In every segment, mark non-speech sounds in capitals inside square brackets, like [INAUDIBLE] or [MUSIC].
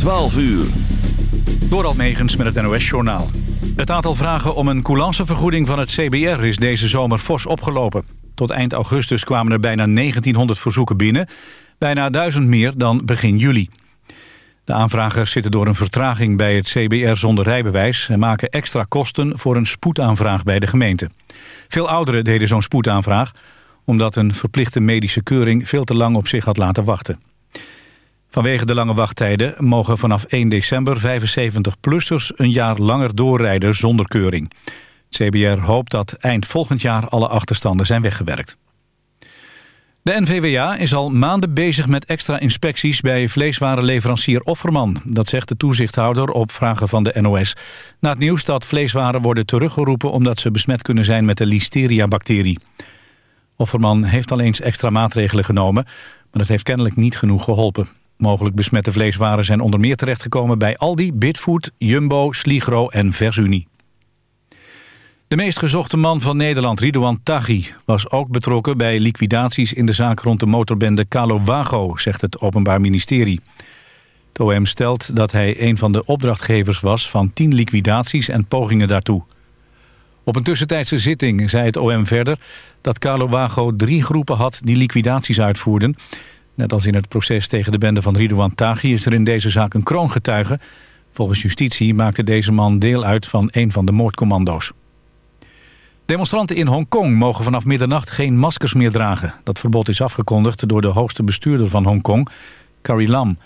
12 uur. Door Megens met het NOS-journaal. Het aantal vragen om een coulancevergoeding van het CBR is deze zomer fors opgelopen. Tot eind augustus kwamen er bijna 1900 verzoeken binnen. Bijna 1000 meer dan begin juli. De aanvragers zitten door een vertraging bij het CBR zonder rijbewijs... en maken extra kosten voor een spoedaanvraag bij de gemeente. Veel ouderen deden zo'n spoedaanvraag... omdat een verplichte medische keuring veel te lang op zich had laten wachten. Vanwege de lange wachttijden mogen vanaf 1 december 75-plussers een jaar langer doorrijden zonder keuring. Het CBR hoopt dat eind volgend jaar alle achterstanden zijn weggewerkt. De NVWA is al maanden bezig met extra inspecties bij vleeswarenleverancier Offerman. Dat zegt de toezichthouder op vragen van de NOS. Na het nieuws dat vleeswaren worden teruggeroepen omdat ze besmet kunnen zijn met de listeria-bacterie. Offerman heeft al eens extra maatregelen genomen, maar dat heeft kennelijk niet genoeg geholpen. Mogelijk besmette vleeswaren zijn onder meer terechtgekomen bij Aldi, Bitfood, Jumbo, Sligro en Versunie. De meest gezochte man van Nederland, Ridouan Taghi, was ook betrokken bij liquidaties in de zaak rond de motorbende Calo Wago, zegt het Openbaar Ministerie. Het OM stelt dat hij een van de opdrachtgevers was van tien liquidaties en pogingen daartoe. Op een tussentijdse zitting zei het OM verder dat Calo Wago drie groepen had die liquidaties uitvoerden. Net als in het proces tegen de bende van Ridouan Taghi is er in deze zaak een kroongetuige. Volgens justitie maakte deze man deel uit van een van de moordcommando's. Demonstranten in Hongkong mogen vanaf middernacht geen maskers meer dragen. Dat verbod is afgekondigd door de hoogste bestuurder van Hongkong, Carrie Lam.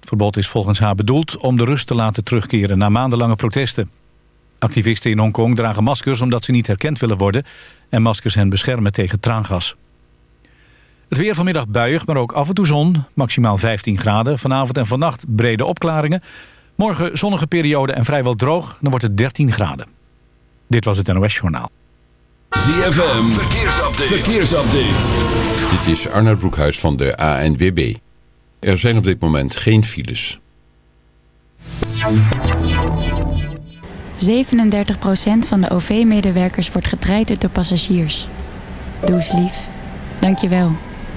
Het verbod is volgens haar bedoeld om de rust te laten terugkeren na maandenlange protesten. Activisten in Hongkong dragen maskers omdat ze niet herkend willen worden... en maskers hen beschermen tegen traangas. Het weer vanmiddag buiig, maar ook af en toe zon. Maximaal 15 graden. Vanavond en vannacht brede opklaringen. Morgen zonnige periode en vrijwel droog. Dan wordt het 13 graden. Dit was het NOS Journaal. ZFM, verkeersupdate. verkeersupdate. Dit is Arnold Broekhuis van de ANWB. Er zijn op dit moment geen files. 37% van de OV-medewerkers wordt getraind door passagiers. Doe eens lief. Dank je wel.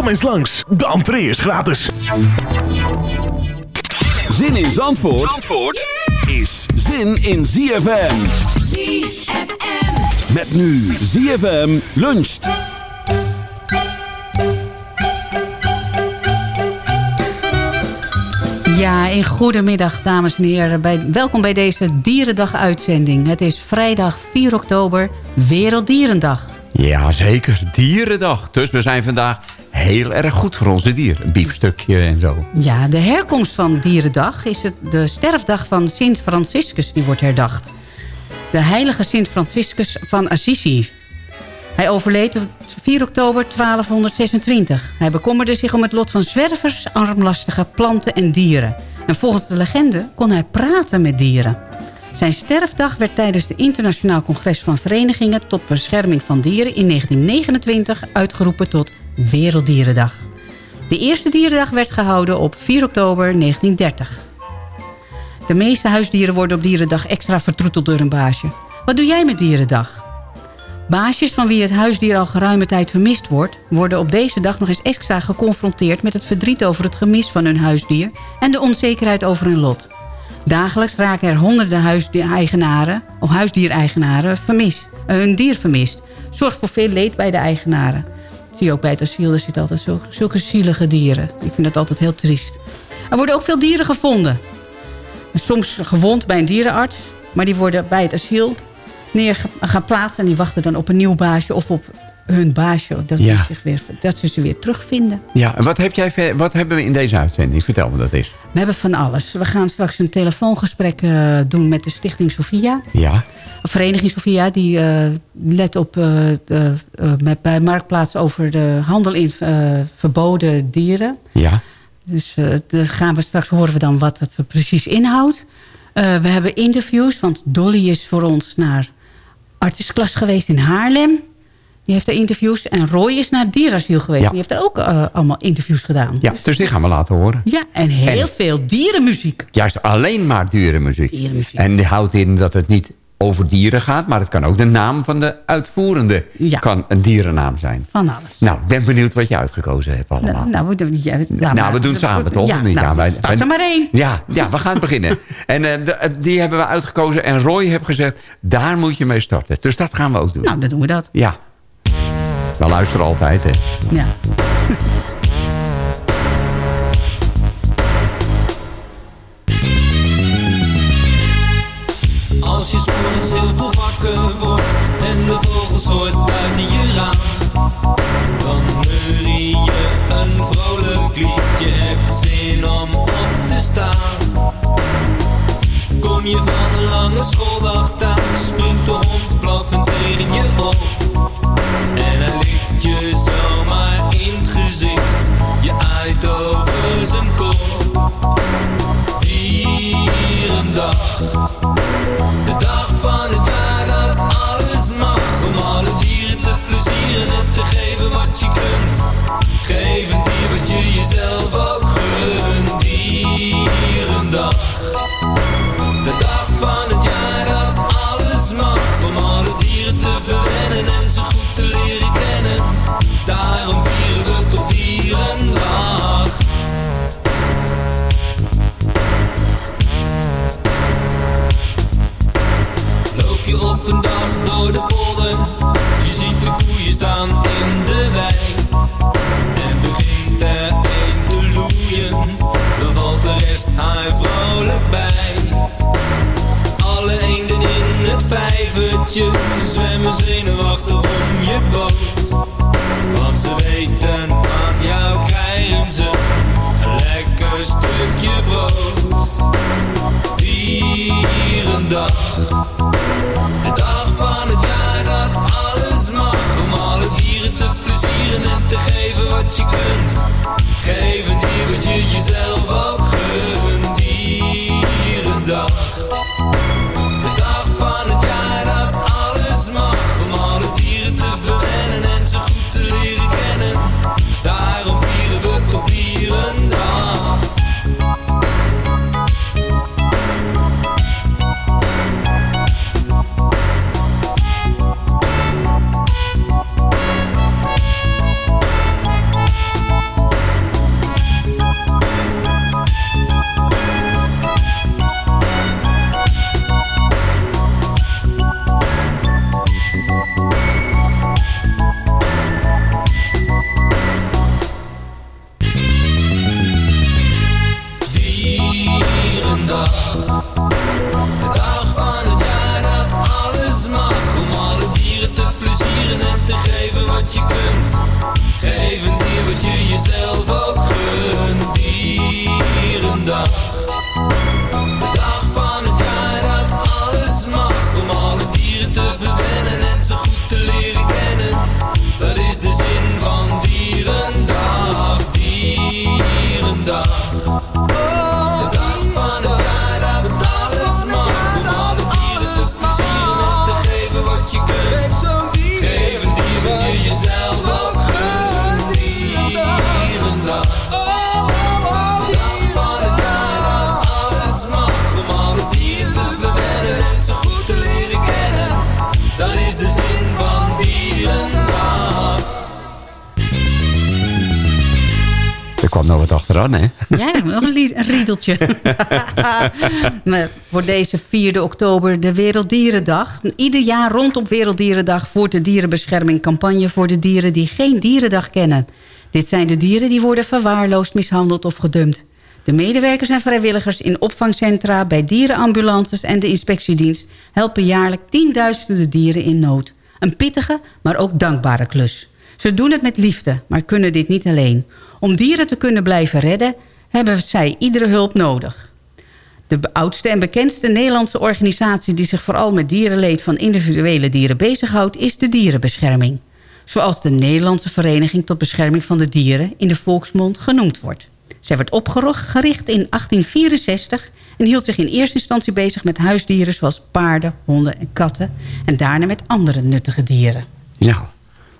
Kom eens langs, de entree is gratis. Zin in Zandvoort, Zandvoort is zin in ZFM. ZFM. Met nu ZFM luncht. Ja, een goedemiddag dames en heren. Bij, welkom bij deze Dierendag-uitzending. Het is vrijdag 4 oktober, Werelddierendag. Ja, zeker. Dierendag. Dus we zijn vandaag heel erg goed voor onze dieren. Een biefstukje en zo. Ja, de herkomst van Dierendag is het de sterfdag van Sint Franciscus die wordt herdacht. De heilige Sint Franciscus van Assisi. Hij overleed op 4 oktober 1226. Hij bekommerde zich om het lot van zwervers, armlastige planten en dieren. En volgens de legende kon hij praten met dieren. Zijn sterfdag werd tijdens de Internationaal Congres van Verenigingen... tot bescherming van dieren in 1929 uitgeroepen tot Werelddierendag. De eerste dierendag werd gehouden op 4 oktober 1930. De meeste huisdieren worden op dierendag extra vertroeteld door een baasje. Wat doe jij met dierendag? Baasjes van wie het huisdier al geruime tijd vermist wordt... worden op deze dag nog eens extra geconfronteerd... met het verdriet over het gemis van hun huisdier... en de onzekerheid over hun lot. Dagelijks raken er honderden huisdiereigenaren, of huisdiereigenaren vermist, eh, hun dier vermist. Zorgt voor veel leed bij de eigenaren. Zie je ook bij het asiel, er zitten altijd zulke zielige dieren. Ik vind dat altijd heel triest. Er worden ook veel dieren gevonden. Soms gewond bij een dierenarts, maar die worden bij het asiel neergeplaatst... en die wachten dan op een nieuw baasje of op hun baasje... dat, Ja. die zich weer, dat ze ze weer terugvinden. Ja, en wat, heb jij, wat hebben we in deze uitzending? Vertel me dat eens. We hebben van alles. We gaan straks een telefoongesprek eh, doen met de Stichting Sophia. Ja, Vereniging Sophia, die eh, let op eh, de, met, bij Marktplaats over de handel in verboden dieren. ja. Dus daar gaan we straks horen we dan wat het precies inhoudt. We hebben interviews, want Dolly is voor ons naar artisklas geweest in Haarlem. Die heeft daar interviews. En Roy is naar dierasiel geweest. Ja. Die heeft daar ook eh, allemaal interviews gedaan. ja, dus die gaan we laten horen. Ja, en heel En- veel dierenmuziek. Juist alleen maar dierenmuziek. Dierenmuziek. En die houdt in dat het niet over dieren gaat... maar het kan ook de naam van de uitvoerende Ja. kan een dierennaam zijn. Van alles. Nou, ik ben benieuwd wat je uitgekozen hebt allemaal. Nou, nou, we doen- ja, Nou, we doen het samen, toch? Ja, niet? nou, Ja, wij- er maar één. Ja, ja, we gaan beginnen. [LAUGHS] En eh, eh, die hebben we uitgekozen. En Roy heeft gezegd, daar moet je mee starten. Dus dat gaan we ook doen. Nou, dan doen we dat. Ja. We luisteren altijd, hè. Ja. Als je heel vroeg wakker wordt en de vogels hoort buiten je raam, dan neurie je een vrolijk liedje, hebt zin om op te staan. Kom je van een lange schooldag thuis, De dag van achteraan, hè? Ja, nog een, riedeltje. [LAUGHS] Voor deze 4 oktober de Werelddierendag. Ieder jaar rondom Werelddierendag voert de dierenbescherming campagne voor de dieren die geen dierendag kennen. Dit zijn de dieren die worden verwaarloosd, mishandeld of gedumpt. De medewerkers en vrijwilligers in opvangcentra, bij dierenambulances en de inspectiedienst helpen jaarlijks tienduizenden dieren in nood. Een pittige, maar ook dankbare klus. Ze doen het met liefde, maar kunnen dit niet alleen. Om dieren te kunnen blijven redden, hebben zij iedere hulp nodig. De oudste en bekendste Nederlandse organisatie... die zich vooral met dierenleed van individuele dieren bezighoudt... is de dierenbescherming. Zoals de Nederlandse Vereniging tot Bescherming van de Dieren... in de volksmond genoemd wordt. Zij werd opgericht in 1864... en hield zich in eerste instantie bezig met huisdieren... zoals paarden, honden en katten... en daarna met andere nuttige dieren. Ja,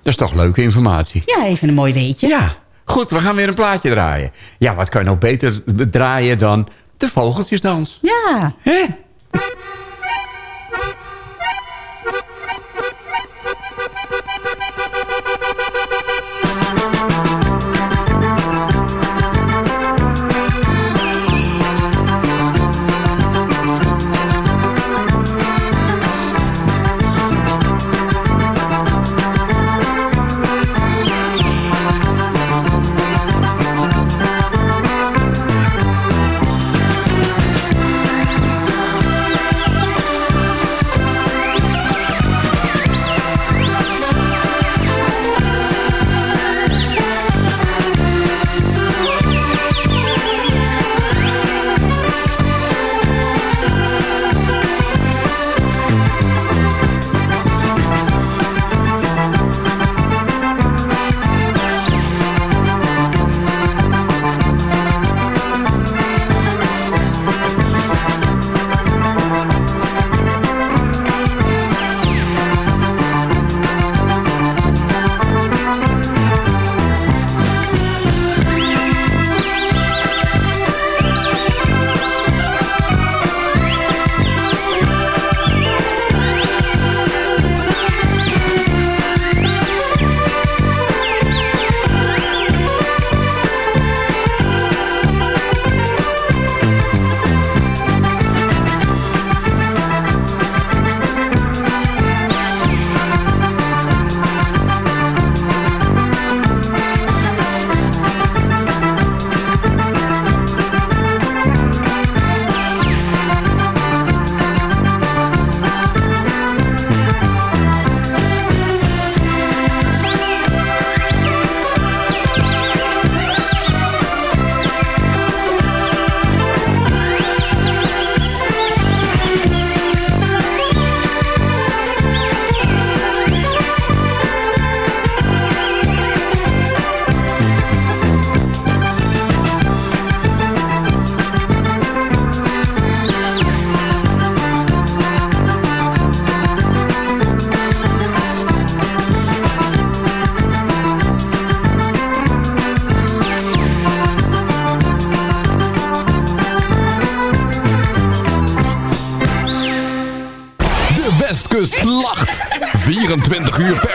dat is toch leuke informatie. Ja, even een mooi weetje. Ja, goed, we gaan weer een plaatje draaien. Ja, wat kan je nog beter draaien dan de vogeltjesdans? Ja. Hè? 24 uur per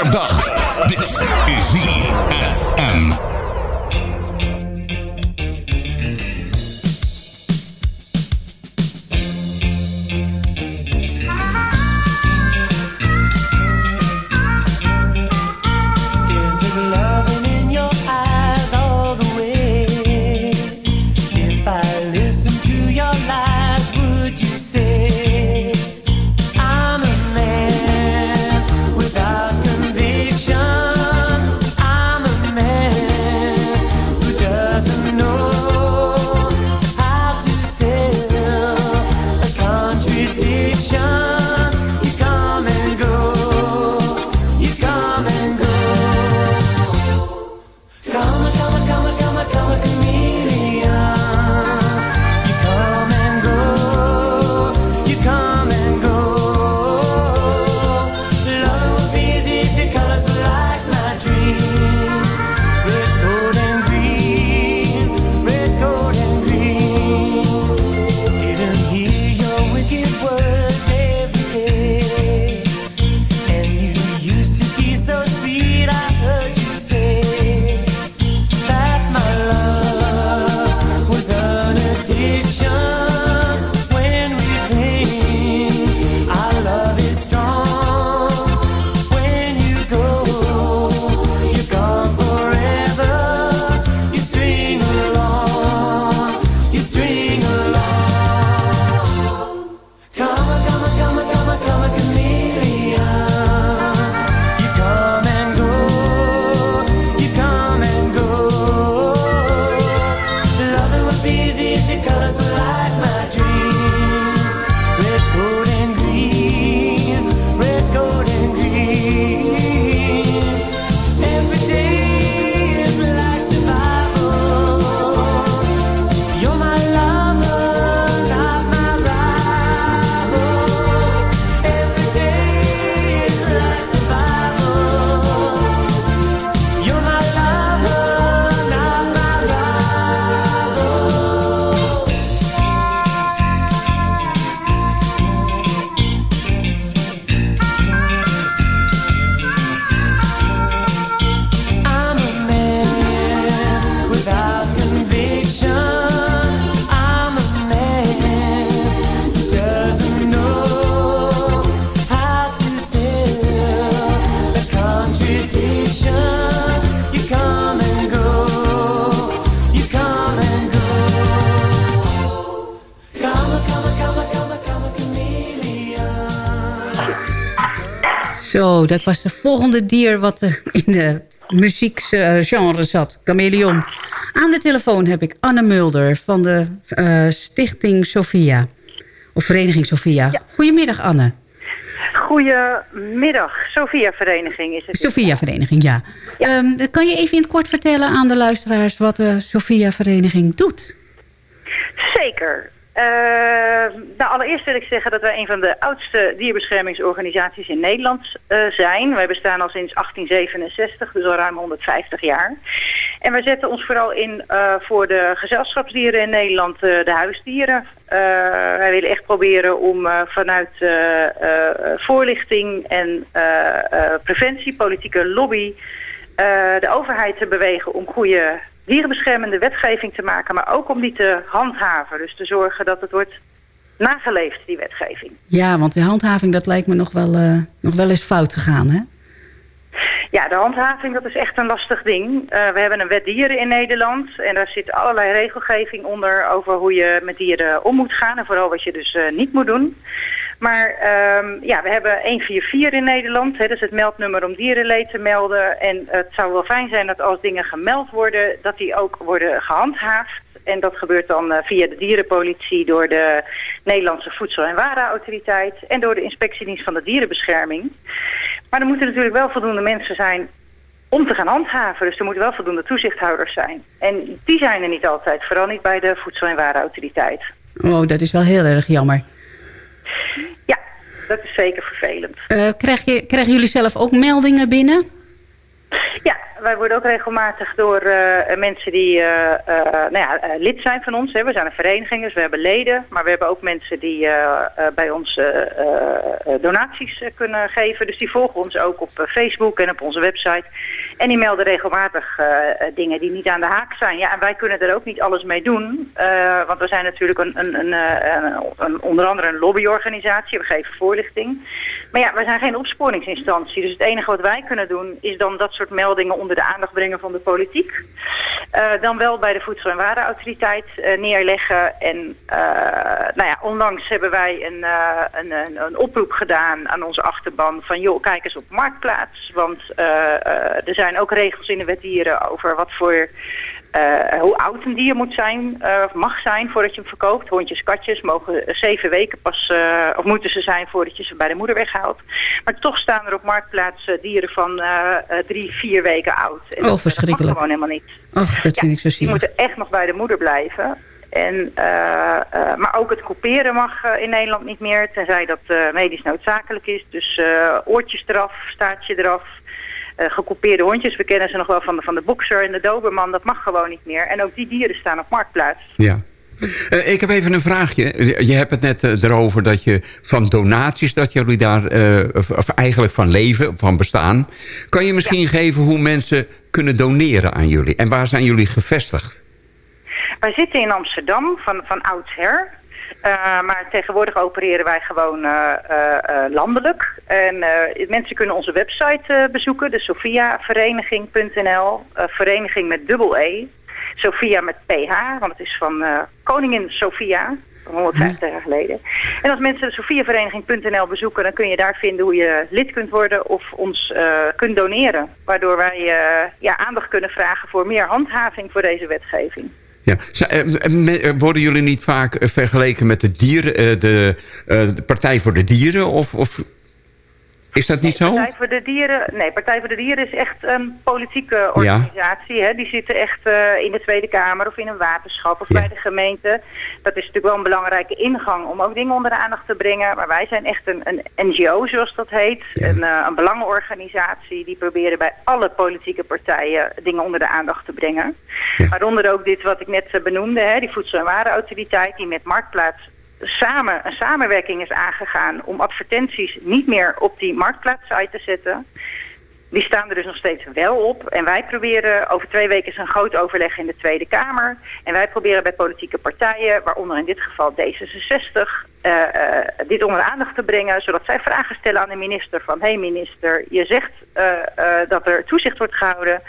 Zo, dat was de volgende dier wat eh, in de muziekgenre zat. Chameleon. Aan de telefoon heb ik Anne Mulder van de eh, Stichting Sophia. Of Vereniging Sophia. Goedemiddag Anne. Goedemiddag, Sophia Vereniging is het. Sophia Vereniging, ja. Ehm, kan je even in het kort vertellen aan de luisteraars... wat de Sophia Vereniging doet? Zeker. Eh, nou, allereerst wil ik zeggen dat wij een van de oudste dierbeschermingsorganisaties in Nederland eh, zijn. Wij bestaan al sinds 1867, dus al ruim 150 jaar. En wij zetten ons vooral in eh, voor de gezelschapsdieren in Nederland, de huisdieren. wij willen echt proberen om vanuit voorlichting en preventie, politieke lobby... de overheid te bewegen om goede dierenbeschermende wetgeving te maken, maar ook om die te handhaven. Dus te zorgen dat het wordt nageleefd, die wetgeving. Ja, want de handhaving, dat lijkt me nog wel, uh, nog wel eens fout gegaan, hè? Ja, de handhaving, dat is echt een lastig ding. Uh, we hebben een wet dieren in Nederland en daar zit allerlei regelgeving onder over hoe je met dieren om moet gaan en vooral wat je dus uh, niet moet doen. Maar um, ja, we hebben 144 in Nederland. Hè, dat is het meldnummer om dierenleed te melden. En het zou wel fijn zijn dat als dingen gemeld worden, dat die ook worden gehandhaafd. En dat gebeurt dan uh, via de dierenpolitie door de Nederlandse Voedsel- en Warenautoriteit... en door de inspectiedienst van de dierenbescherming. Maar er moeten natuurlijk wel voldoende mensen zijn om te gaan handhaven. Dus er moeten wel voldoende toezichthouders zijn. En die zijn er niet altijd, vooral niet bij de Voedsel- en Warenautoriteit. Oh, dat is wel heel erg jammer. Ja, dat is zeker vervelend. Uh, krijg je, krijgen jullie zelf ook meldingen binnen? Ja, wij worden ook regelmatig door uh, mensen die uh, nou ja, lid zijn van ons. Hè. We zijn een vereniging, dus we hebben leden. Maar we hebben ook mensen die bij ons donaties kunnen geven. Dus die volgen ons ook op Facebook en op onze website. En die melden regelmatig dingen die niet aan de haak zijn. Ja, en wij kunnen er ook niet alles mee doen. want we zijn natuurlijk een, een, een, een, onder andere een lobbyorganisatie. We geven voorlichting. Maar ja, wij zijn geen opsporingsinstantie. Dus het enige wat wij kunnen doen is dan dat soort meldingen onder de aandacht brengen van de politiek. Uh, dan wel bij de Voedsel- en Warenautoriteit uh, neerleggen. En uh, nou ja, onlangs hebben wij een, een, een, een, oproep gedaan aan onze achterban van joh, kijk eens op Marktplaats. Want er zijn ook regels in de wet dieren over wat voor uh, hoe oud een dier moet zijn, uh, of mag zijn voordat je hem verkoopt. Hondjes, katjes mogen zeven weken pas, uh, of moeten ze zijn voordat je ze bij de moeder weghaalt. Maar toch staan er op marktplaats dieren van drie, vier weken oud. En oh, dat, verschrikkelijk. Dat mag gewoon helemaal niet. Och, dat ja, vind ik zo zielig. Die moeten echt nog bij de moeder blijven. En, maar ook het couperen mag in Nederland niet meer, tenzij dat medisch noodzakelijk is. Dus oortjes eraf, staartje eraf, gekoupeerde hondjes. We kennen ze nog wel van de, van de boxer en de doberman. Dat mag gewoon niet meer. En ook die dieren staan op marktplaats. Ja. Uh, ik heb even een vraagje. Je hebt het net uh, erover dat je van donaties... dat jullie daar of, of, eigenlijk van leven, van bestaan. Kan je misschien ja. geven hoe mensen kunnen doneren aan jullie? En waar zijn jullie gevestigd? Wij zitten in Amsterdam van, van oudsher. Uh, maar tegenwoordig opereren wij gewoon uh, uh, landelijk. En mensen kunnen onze website bezoeken, de sophiavereniging.nl. vereniging met dubbel E. Sophia met PH, want het is van koningin Sophia. 150 jaar geleden. En als mensen de sophiavereniging.nl bezoeken... dan kun je daar vinden hoe je lid kunt worden of ons kunt doneren. Waardoor wij ja, aandacht kunnen vragen voor meer handhaving voor deze wetgeving. Ja. Worden jullie niet vaak vergeleken met de, dieren, de, de Partij voor de Dieren? Of, of is dat niet nee, zo? Partij voor de Dieren, nee, Partij voor de Dieren is echt een politieke organisatie. Ja. Hè? Die zitten echt uh, in de Tweede Kamer of in een waterschap of ja. bij de gemeente. Dat is natuurlijk wel een belangrijke ingang om ook dingen onder de aandacht te brengen. Maar wij zijn echt een, een NGO, zoals dat heet. Ja. Een, uh, een belangenorganisatie die proberen bij alle politieke partijen dingen onder de aandacht te brengen. Waaronder ook dit wat ik net uh, benoemde, hè? die Voedsel- en Warenautoriteit die met Marktplaats samen een samenwerking is aangegaan om advertenties niet meer op die marktplaatssite te zetten. Die staan er dus nog steeds wel op. En wij proberen, over twee weken is een groot overleg in de Tweede Kamer. En wij proberen bij politieke partijen, waaronder in dit geval D66, uh, uh, dit onder aandacht te brengen. Zodat zij vragen stellen aan de minister van, hé hey minister, je zegt uh, dat er toezicht wordt gehouden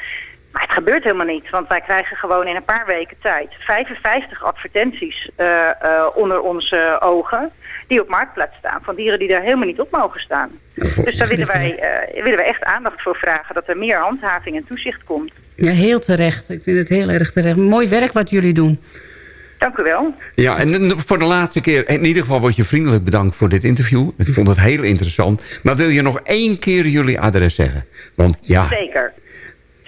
Maar het gebeurt helemaal niet, want wij krijgen gewoon in een paar weken tijd 55 advertenties eh, eh, onder onze ogen die op marktplaats staan van dieren die daar helemaal niet op mogen staan. Dus daar willen wij, [LAUGHS] eh, willen wij echt aandacht voor vragen, dat er meer handhaving en toezicht komt. Ja, heel terecht. Ik vind het heel erg terecht. Mooi werk wat jullie doen. Dank u wel. Ja, en voor de laatste keer, in ieder geval word je vriendelijk bedankt voor dit interview. Ik vond het heel interessant. Maar wil je nog één keer jullie adres zeggen? Want ja... Zeker.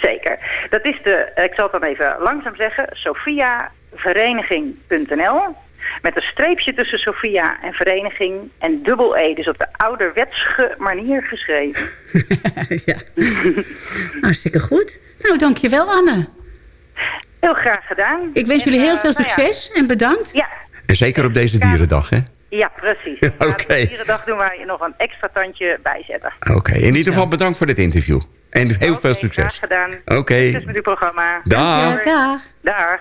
Zeker. Dat is de, ik zal het dan even langzaam zeggen, sophiavereniging.nl. Met een streepje tussen Sophia en vereniging en dubbel E. Dus op de ouderwetse manier geschreven. [LAUGHS] ja. Hartstikke goed. Nou, dankjewel Anne. Heel graag gedaan. Ik wens En, jullie heel eh, veel nou ja. succes en bedankt. Ja, En zeker op deze dierendag, hè? ja precies. [LAUGHS] Oké. Na de Dierendag doen wij nog een extra tandje bijzetten. Oké, in ieder geval bedankt voor dit interview. En heel veel Graag succes. gedaan. Oké. Succes met uw programma. Dag. Dag. Dag.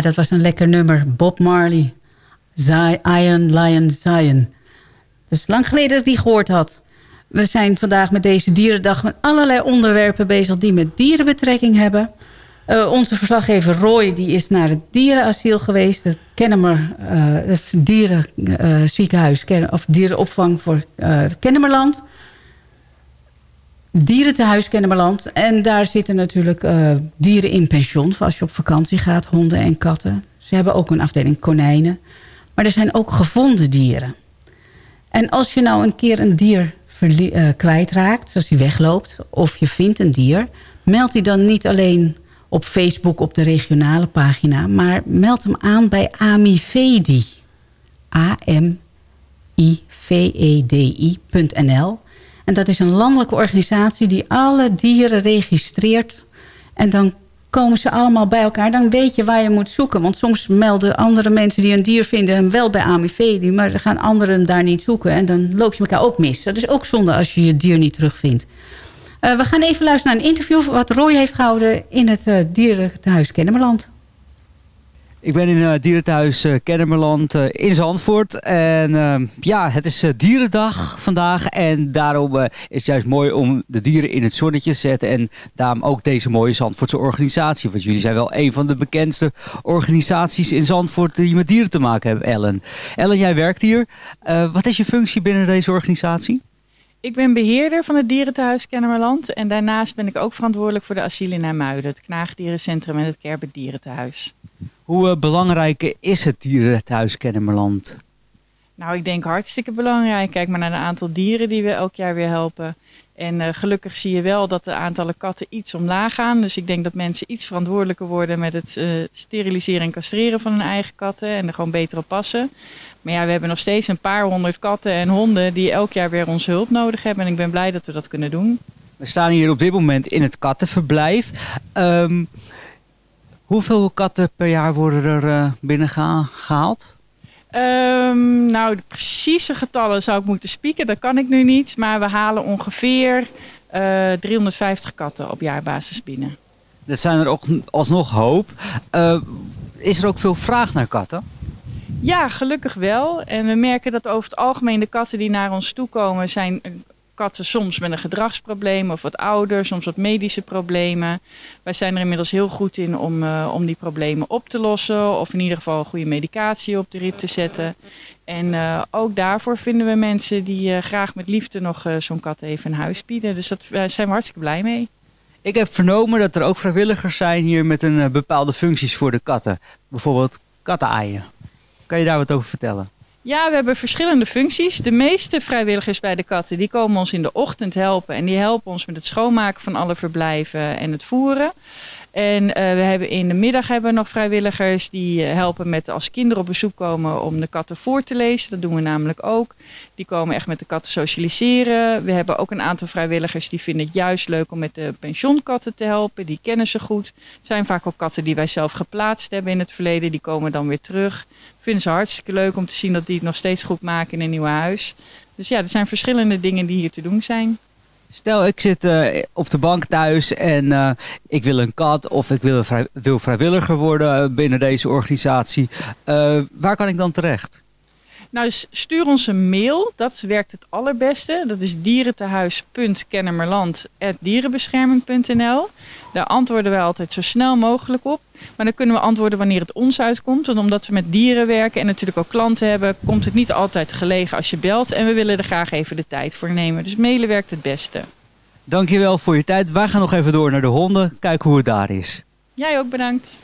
Dat was een lekker nummer. Bob Marley. Zi- Iron Lion Zion. Dat is lang geleden dat ik die gehoord had. We zijn vandaag met deze dierendag met allerlei onderwerpen bezig... die met dierenbetrekking hebben. Eh, onze verslaggever Roy die is naar het dierenasiel geweest. Het Kennemer eh, het dierenziekenhuis... Ken- of dierenopvang voor eh Kennemerland dierentehuis Kennemerland. En daar zitten natuurlijk eh, dieren in pension. Als je op vakantie gaat, honden en katten. Ze hebben ook een afdeling konijnen. Maar er zijn ook gevonden dieren. En als je nou een keer een dier eh, kwijtraakt, als hij wegloopt... of je vindt een dier, meld die dan niet alleen op Facebook op de regionale pagina... maar meld hem aan bij Amivedi. A-M-I-V-E-D-I.nl. En dat is een landelijke organisatie die alle dieren registreert. En dan komen ze allemaal bij elkaar. Dan weet je waar je moet zoeken. Want soms melden andere mensen die een dier vinden... hem wel bij AMIV, maar dan gaan anderen daar niet zoeken. En dan loop je elkaar ook mis. Dat is ook zonde als je je dier niet terugvindt. Eh, we gaan even luisteren naar een interview... wat Roy heeft gehouden in het uh, dierentehuis Kennemerland. Ik ben in uh, dierenthuis uh, Kennemerland uh, in Zandvoort. En ehm, ja, het is dierendag vandaag. En daarom is het juist mooi om de dieren in het zonnetje te zetten. En daarom ook deze mooie Zandvoortse organisatie. Want jullie zijn wel een van de bekendste organisaties in Zandvoort die met dieren te maken hebben, Ellen. Ellen, jij werkt hier. wat is je functie binnen deze organisatie? Ik ben beheerder van het dierentehuis Kennemerland. En daarnaast ben ik ook verantwoordelijk voor de asiel in Nijmuiden. Het Knaagdierencentrum en het Kerbe Dierentehuis. Hoe eh, belangrijk is het dierenthuis Kennemerland? Nou, ik denk hartstikke belangrijk. Kijk maar naar het aantal dieren die we elk jaar weer helpen. En eh, gelukkig zie je wel dat de aantallen katten iets omlaag gaan. Dus ik denk dat mensen iets verantwoordelijker worden met het eh, steriliseren en castreren van hun eigen katten. En er gewoon beter op passen. Maar ja, we hebben nog steeds een paar honderd katten en honden die elk jaar weer onze hulp nodig hebben. En ik ben blij dat we dat kunnen doen. We staan hier op dit moment in het kattenverblijf. Ehm, hoeveel katten per jaar worden er uh, binnengehaald? Um, nou, de precieze getallen zou ik moeten spieken. Dat kan ik nu niet. Maar we halen ongeveer uh, 350 katten op jaarbasis binnen. Dat zijn er ook alsnog hoop. Uh, is er ook veel vraag naar katten? Ja, gelukkig wel. En we merken dat over het algemeen de katten die naar ons toe komen... zijn katten soms met een gedragsprobleem of wat ouder, soms wat medische problemen. Wij zijn er inmiddels heel goed in om, uh, om die problemen op te lossen of in ieder geval goede medicatie op de rit te zetten. En uh, ook daarvoor vinden we mensen die uh, graag met liefde nog zo'n kat even een huis bieden. Dus daar zijn we hartstikke blij mee. Ik heb vernomen dat er ook vrijwilligers zijn hier met een bepaalde functies voor de katten. Bijvoorbeeld kattenaaien. Kan je daar wat over vertellen? Ja, we hebben verschillende functies. De meeste vrijwilligers bij de katten die komen ons in de ochtend helpen. En die helpen ons met het schoonmaken van alle verblijven en het voeren. En uh, we hebben in de middag hebben we nog vrijwilligers die helpen met als kinderen op bezoek komen om de katten voor te lezen. Dat doen we namelijk ook. Die komen echt met de katten socialiseren. We hebben ook een aantal vrijwilligers die vinden het juist leuk om met de pensioenkatten te helpen. Die kennen ze goed. Het zijn vaak ook katten die wij zelf geplaatst hebben in het verleden. Die komen dan weer terug. Vinden ze hartstikke leuk om te zien dat die het nog steeds goed maken in een nieuw huis. Dus ja, er zijn verschillende dingen die hier te doen zijn. Stel, ik zit uh, op de bank thuis en uh, ik wil een kat of ik wil, wil vrijwilliger worden binnen deze organisatie. Uh, waar kan ik dan terecht? Nou, stuur ons een mail. Dat werkt het allerbeste. Dat is dierentehuis.kennemerland.dierenbescherming.nl Daar antwoorden wij altijd zo snel mogelijk op. Maar dan kunnen we antwoorden wanneer het ons uitkomt. Want omdat we met dieren werken en natuurlijk ook klanten hebben... komt het niet altijd gelegen als je belt. En we willen er graag even de tijd voor nemen. Dus mailen werkt het beste. Dankjewel voor je tijd. Wij gaan nog even door naar de honden. Kijken hoe het daar is. Jij ook bedankt.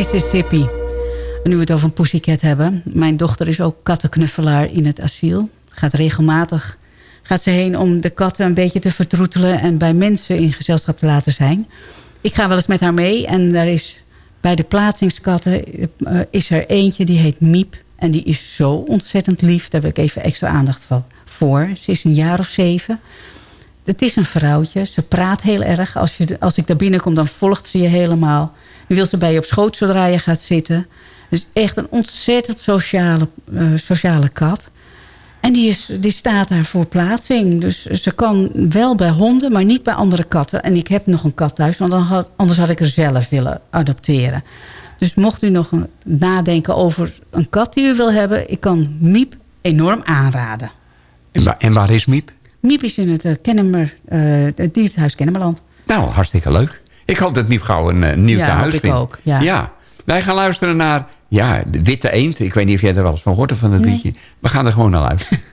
Mississippi. Nu we het over een Pussycat hebben. Mijn dochter is ook kattenknuffelaar in het asiel. Gaat regelmatig gaat ze heen om de katten een beetje te vertroetelen... en bij mensen in gezelschap te laten zijn. Ik ga wel eens met haar mee en daar is bij de plaatsingskatten... Uh, is er eentje die heet Miep. En die is zo ontzettend lief. Daar wil ik even extra aandacht voor. Ze is een jaar of zeven. Het is een vrouwtje. Ze praat heel erg. Als, je, als ik daar binnenkom, dan volgt ze je helemaal. Dan wil ze bij je op schoot zodra je gaat zitten. Dus echt een ontzettend sociale, uh, sociale kat. En die, is, die staat daar voor plaatsing. Dus ze kan wel bij honden, maar niet bij andere katten. En ik heb nog een kat thuis, want anders had ik er zelf willen adopteren. Dus mocht u nog nadenken over een kat die u wil hebben... ik kan Miep enorm aanraden. En, waar, en waar is Miep? Miep is in het, uh, Kennemer, uh, het dierhuis Kennemerland. Nou, hartstikke leuk. Ik hoop dat Miep gauw een uh, nieuw ja, thuis ik vindt. ook. Ja. ja. Wij gaan luisteren naar ja, de Witte Eend. Ik weet niet of jij er wel eens van hoort van het Nee. liedje. We gaan er gewoon naar luisteren. [LAUGHS]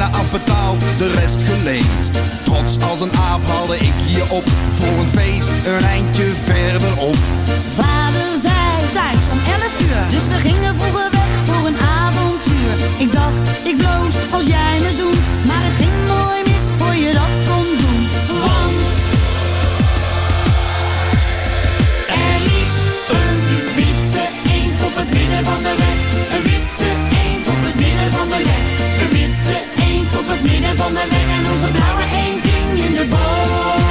bijna afbetaald, de rest geleend. Trots als een aap haalde ik je op, voor een feest een eindje verderop. Vader zei thuis om 11 uur, dus we gingen vroeger weg voor een avontuur. Ik dacht, ik bloos als jij me zoent, maar het ging mooi mis voor je dat kon doen. Want er liep een witte eend op het midden van de weg. Het midden van de weg. En onze blauwe eend hing in de bomen.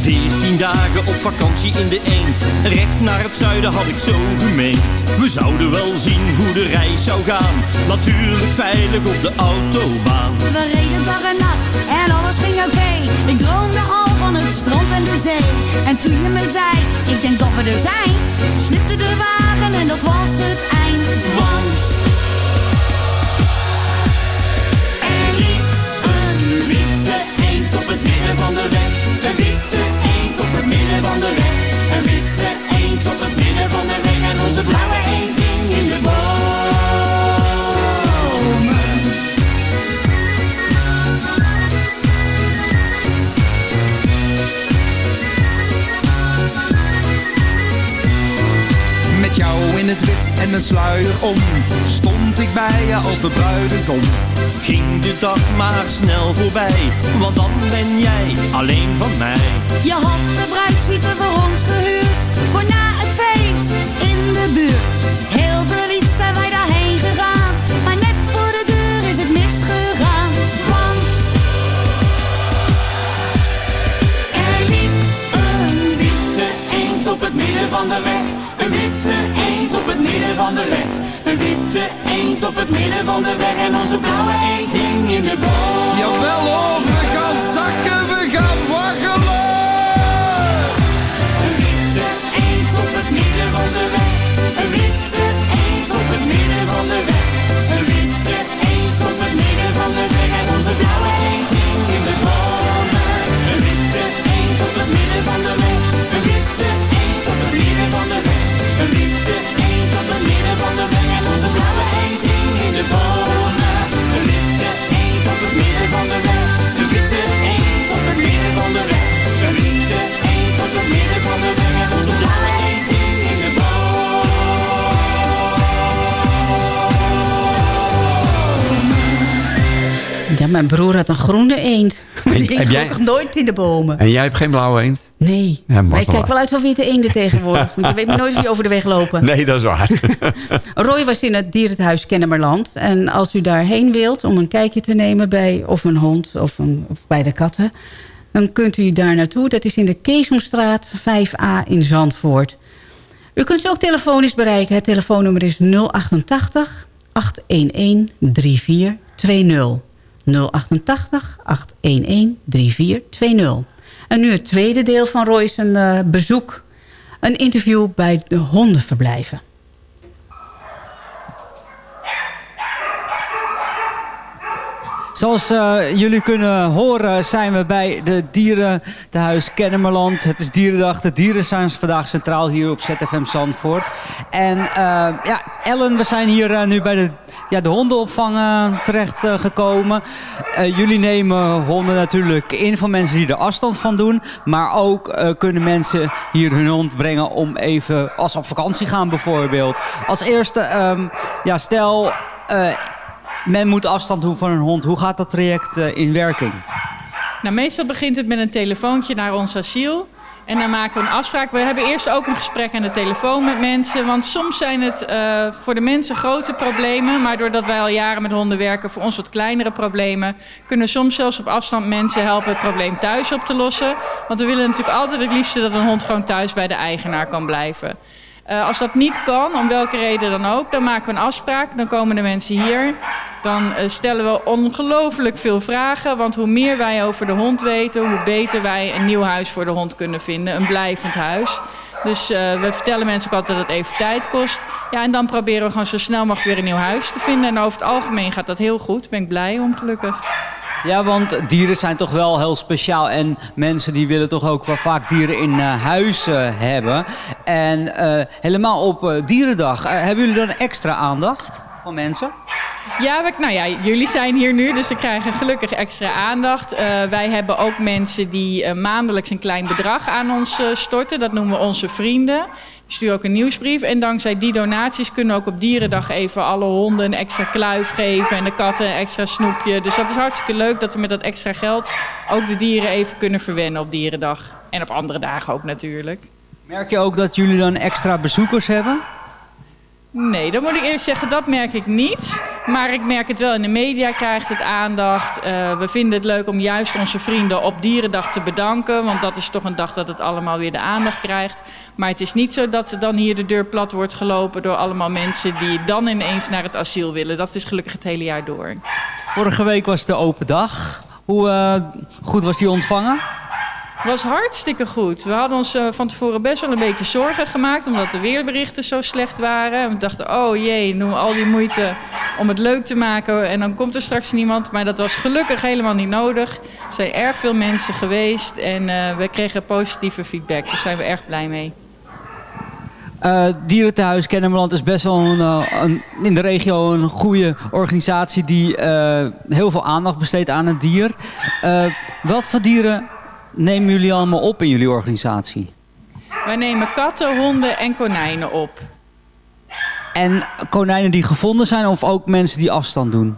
Veertien dagen op vakantie in de eend. Recht naar het zuiden had ik zo gemeend. We zouden wel zien hoe de reis zou gaan. Natuurlijk veilig op de autobaan. We reden dag en nacht en alles ging oké. Ik droomde al van het strand en de zee. En toen je me zei, ik denk dat we er zijn, slipte de wagen en dat was het eind. Want er liep een witte eend op het midden van de weg. Om, stond ik bij je als de bruidegom. Ging de dag maar snel voorbij. Want dan ben jij alleen van mij. Je had de bruidssuite voor ons gehuurd, voor na het feest in de buurt. Heel verliefd zijn wij daarheen gegaan, maar net voor de deur is het misgegaan. Want er liep een witte eend op het midden van de weg. Een witte eend op het midden van de weg. Witte eend op het midden van de weg. En onze blauwe eend in de boom. Jawel hoor, we gaan zakken, we gaan waggelen. Mijn broer had een groene eend. [LAUGHS] Maar die heb jij- nooit in de bomen. En jij hebt geen blauwe eend? Nee, Ja, maar ik kijk wel uit van witte eenden tegenwoordig. Want je weet maar nooit je over de weg lopen. Nee, dat is waar. [LAUGHS] Roy was in het dierenhuis Kennemerland. En als u daarheen wilt om een kijkje te nemen bij of een hond of, een, of bij de katten... dan kunt u daar naartoe. Dat is in de Keesomstraat 5A in Zandvoort. U kunt ze ook telefonisch bereiken. Het telefoonnummer is 088 811 3420. 088 811 3420. En nu het tweede deel van Roy's eh, bezoek. Een interview bij de hondenverblijven. Zoals eh, jullie kunnen horen zijn we bij de dierentehuis Kennemerland. Het is Dierendag. De dieren zijn vandaag centraal hier op ZFM Zandvoort. En eh, ja, Ellen, we zijn hier eh, nu bij de, ja, de hondenopvang terecht gekomen. jullie nemen honden natuurlijk in van mensen die er afstand van doen. Maar ook kunnen mensen hier hun hond brengen om even, als ze op vakantie gaan bijvoorbeeld. Als eerste, ehm, ja, stel men moet afstand doen van een hond. Hoe gaat dat traject uh, in werking? Nou, meestal begint het met een telefoontje naar ons asiel. En dan maken we een afspraak. We hebben eerst ook een gesprek aan de telefoon met mensen. Want soms zijn het uh, voor de mensen grote problemen. Maar doordat wij al jaren met honden werken, voor ons wat kleinere problemen. Kunnen soms zelfs op afstand mensen helpen het probleem thuis op te lossen. Want we willen natuurlijk altijd het liefste dat een hond gewoon thuis bij de eigenaar kan blijven. Uh, als dat niet kan, om welke reden dan ook, dan maken we een afspraak. Dan komen de mensen hier. Dan uh, stellen we ongelooflijk veel vragen. Want hoe meer wij over de hond weten, hoe beter wij een nieuw huis voor de hond kunnen vinden. Een blijvend huis. Dus uh, we vertellen mensen ook altijd dat het even tijd kost. Ja, en dan proberen we gewoon zo snel mogelijk weer een nieuw huis te vinden. En over het algemeen gaat dat heel goed. Ben ik blij om, gelukkig. Ja, want dieren zijn toch wel heel speciaal. En mensen die willen toch ook wel vaak dieren in uh, huis hebben. En uh, helemaal op Dierendag. hebben jullie dan extra aandacht van mensen? Ja, nou ja, jullie zijn hier nu, dus ze krijgen gelukkig extra aandacht. wij hebben ook mensen die maandelijks een klein bedrag aan ons storten. Dat noemen we onze vrienden. Ik stuur ook een nieuwsbrief. En dankzij die donaties kunnen we ook op Dierendag even alle honden een extra kluif geven. En de katten een extra snoepje. Dus dat is hartstikke leuk dat we met dat extra geld ook de dieren even kunnen verwennen op Dierendag. En op andere dagen ook natuurlijk. Merk je ook dat jullie dan extra bezoekers hebben? Nee, dan moet ik eerst zeggen, dat merk ik niet. Maar ik merk het wel, in de media krijgt het aandacht. Uh, we vinden het leuk om juist onze vrienden op Dierendag te bedanken. Want dat is toch een dag dat het allemaal weer de aandacht krijgt. Maar het is niet zo dat dan hier de deur plat wordt gelopen door allemaal mensen die dan ineens naar het asiel willen. Dat is gelukkig het hele jaar door. Vorige week was de open dag. Hoe uh, goed was die ontvangen? Was hartstikke goed. We hadden ons uh, van tevoren best wel een beetje zorgen gemaakt... omdat de weerberichten zo slecht waren. We dachten, oh jee, we al die moeite om het leuk te maken... en dan komt er straks niemand. Maar dat was gelukkig helemaal niet nodig. Er zijn erg veel mensen geweest en uh, we kregen positieve feedback. Daar zijn we erg blij mee. Uh, Dierentehuis Kennemerland is best wel een, een, in de regio een goede organisatie die heel veel aandacht besteedt aan het dier. Wat voor dieren nemen jullie allemaal op in jullie organisatie? Wij nemen katten, honden en konijnen op. En konijnen die gevonden zijn of ook mensen die afstand doen?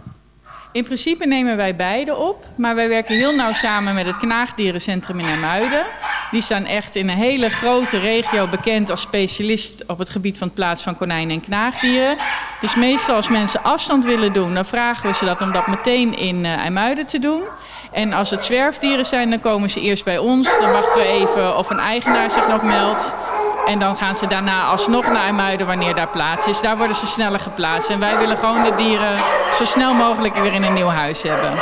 In principe nemen wij beide op, maar wij werken heel nauw samen met het Knaagdierencentrum in Hermuiden. Die staan echt in een hele grote regio bekend als specialist op het gebied van plaats van konijnen en knaagdieren. Dus meestal als mensen afstand willen doen, dan vragen we ze dat om dat meteen in IJmuiden te doen. En als het zwerfdieren zijn, dan komen ze eerst bij ons. Dan wachten we even of een eigenaar zich nog meldt. En dan gaan ze daarna alsnog naar Muiden wanneer daar plaats is. Daar worden ze sneller geplaatst. En wij willen gewoon de dieren zo snel mogelijk weer in een nieuw huis hebben.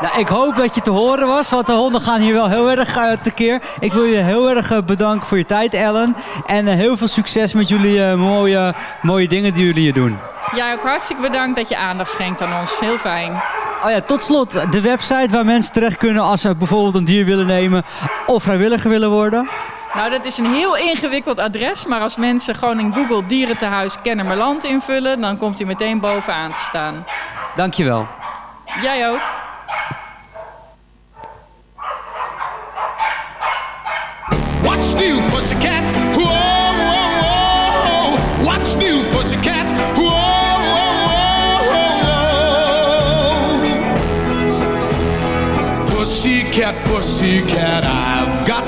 Nou, ik hoop dat je te horen was, want de honden gaan hier wel heel erg uh, tekeer. Ik wil je heel erg uh, bedanken voor je tijd, Ellen. En uh, heel veel succes met jullie mooie, mooie dingen die jullie hier doen. Ja, ook hartstikke bedankt dat je aandacht schenkt aan ons. Heel fijn. Oh ja, tot slot, de website waar mensen terecht kunnen als ze bijvoorbeeld een dier willen nemen of vrijwilliger willen worden. Nou, dat is een heel ingewikkeld adres, maar als mensen gewoon in Google dierentehuis Kennemerland invullen, dan komt hij meteen bovenaan te staan. Dankjewel. Jij ook. What's new, pussycat? Whoa, whoa, whoa. What's new, pussycat? Whoa, whoa, whoa. Pussycat, pussycat, I've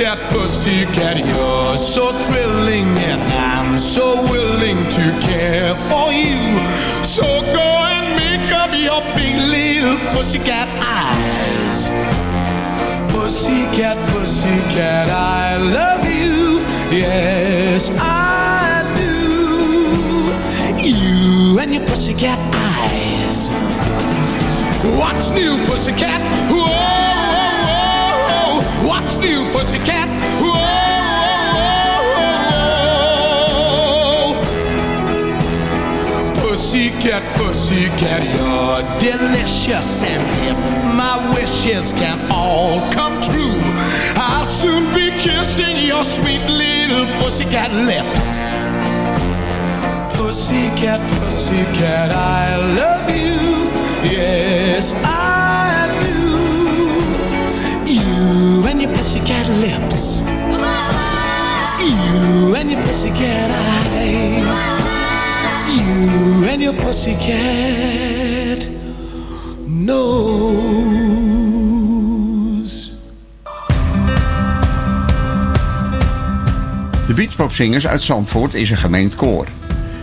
Pussycat, pussycat, you're so thrilling and I'm so willing to care for you. So go and make up your big little pussycat eyes. Pussycat, pussycat, I love you. Yes, I do. You and your pussycat eyes. What's new, pussycat? New, pussycat? Whoa, whoa, whoa. Pussycat, pussycat, you're delicious. And if my wishes can all come true, I'll soon be kissing your sweet little pussycat lips. Pussycat, pussycat, I love you. Yes, I do. You and pussycat lips. You and your pussycat eyes. You and your pussycat nose. De Beachpopzingers uit Zandvoort is een gemengd koor.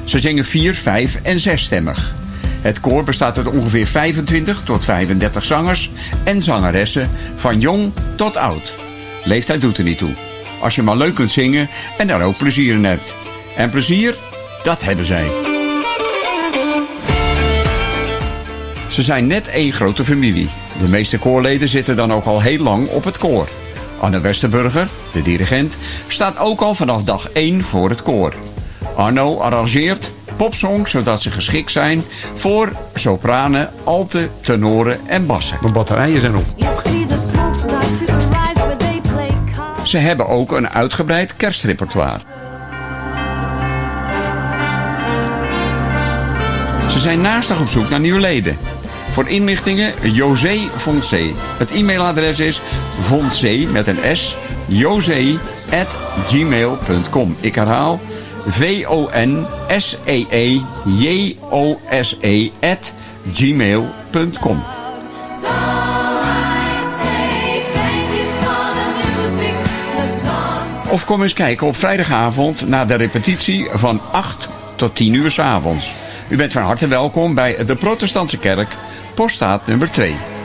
Ze zingen vier, vijf en zesstemmig. Het koor bestaat uit ongeveer 25 tot 35 zangers en zangeressen van jong tot oud. Leeftijd doet er niet toe. Als je maar leuk kunt zingen en daar ook plezier in hebt. En plezier, dat hebben zij. Ze zijn net één grote familie. De meeste koorleden zitten dan ook al heel lang op het koor. Anne Westerburger, de dirigent, staat ook al vanaf dag 1 voor het koor. Arno arrangeert popsongs zodat ze geschikt zijn voor sopranen, alten, tenoren en bassen. De batterijen zijn op. Ze hebben ook een uitgebreid kerstrepertoire. Ze zijn naastig op zoek naar nieuwe leden. Voor inlichtingen José Fonse. Het e-mailadres is fonse met een s, josé. Ik herhaal V-O-N-S-E-E-J-O-S-E at gmail.com. Of kom eens kijken op vrijdagavond naar de repetitie van 8 tot 10 uur s avonds. U bent van harte welkom bij de Protestantse Kerk, poststaat nummer 2.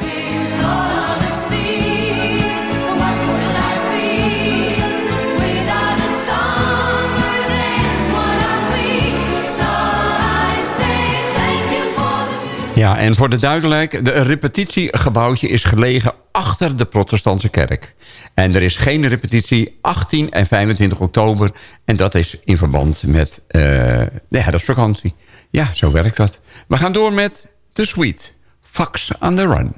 Ja, en voor de duidelijk, de repetitiegebouwtje is gelegen achter de protestantse kerk. En er is geen repetitie 18 en 25 oktober. En dat is in verband met uh, de herfstvakantie. Ja, zo werkt dat. We gaan door met The Sweet. Fox on the Run.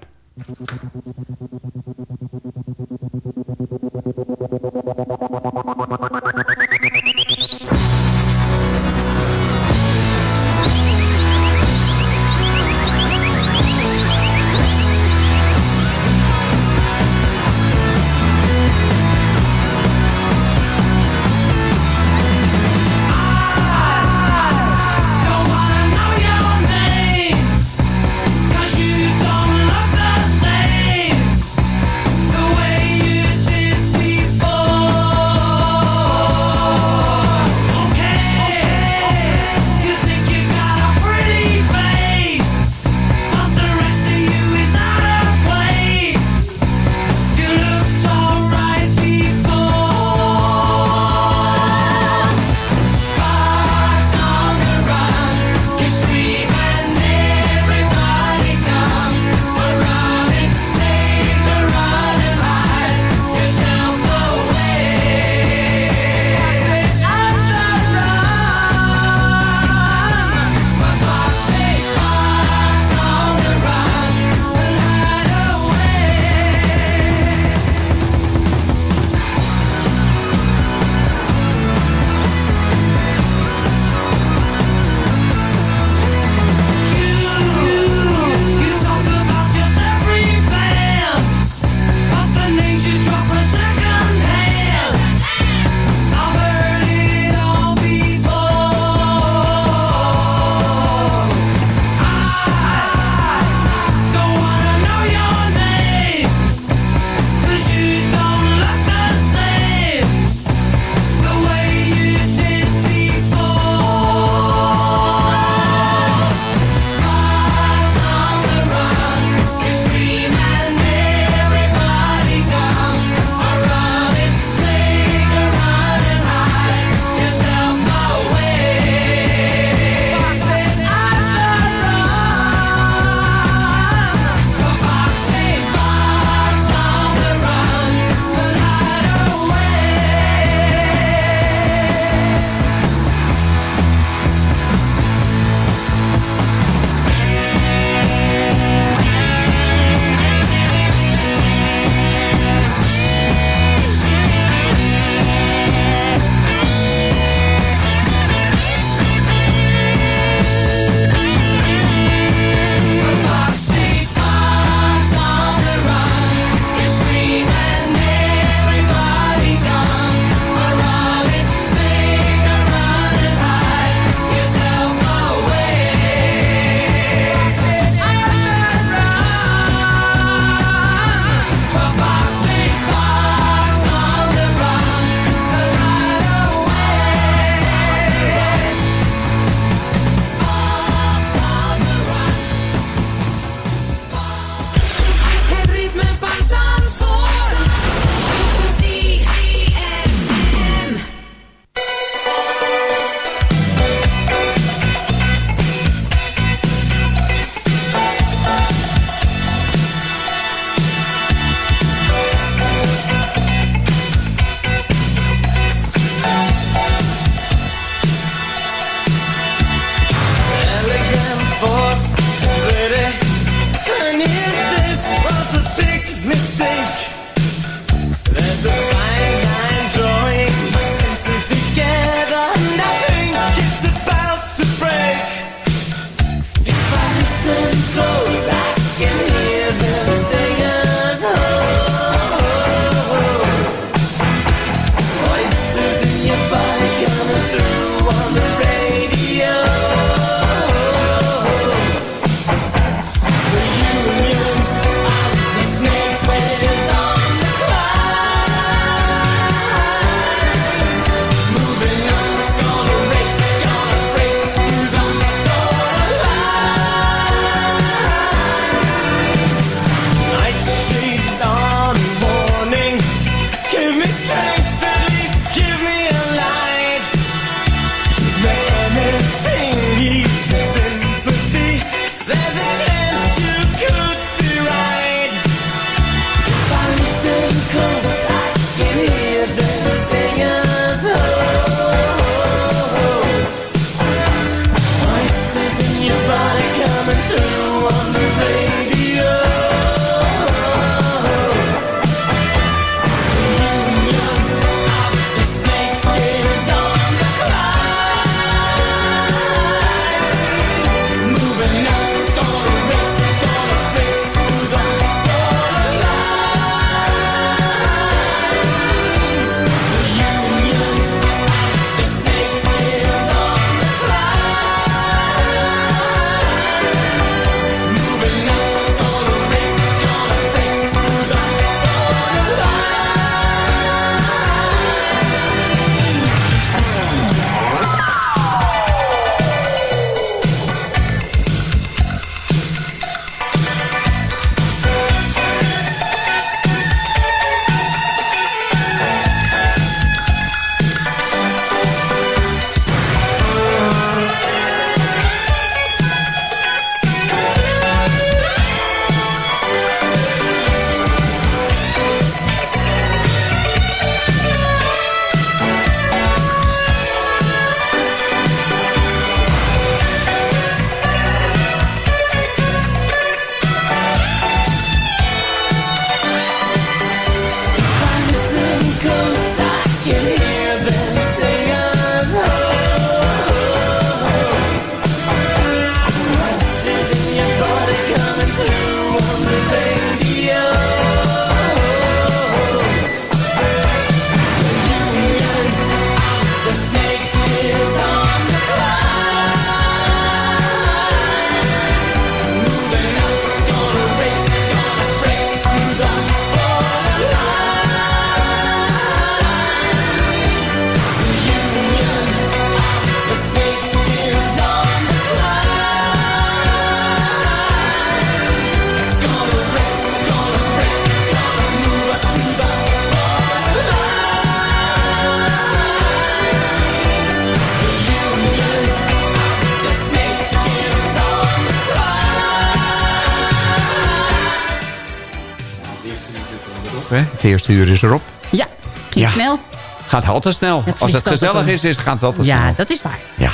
Het eerste uur is erop. Ja, ging Ja. snel. Gaat altijd snel. Het Als het gezellig om. is, is gaat het altijd Ja, snel. dat is waar. Ja.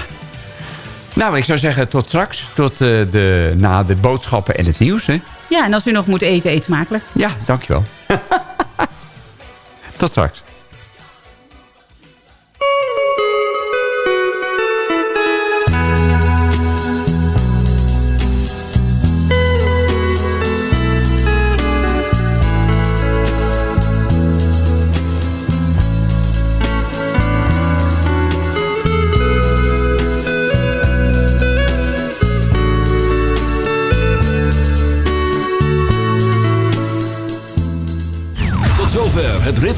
Nou, ik zou zeggen tot straks. Tot, eh, de, na de boodschappen en het nieuws, hè? Ja, en als u nog moet eten, eet smakelijk. Ja, dankjewel. [LAUGHS] tot straks.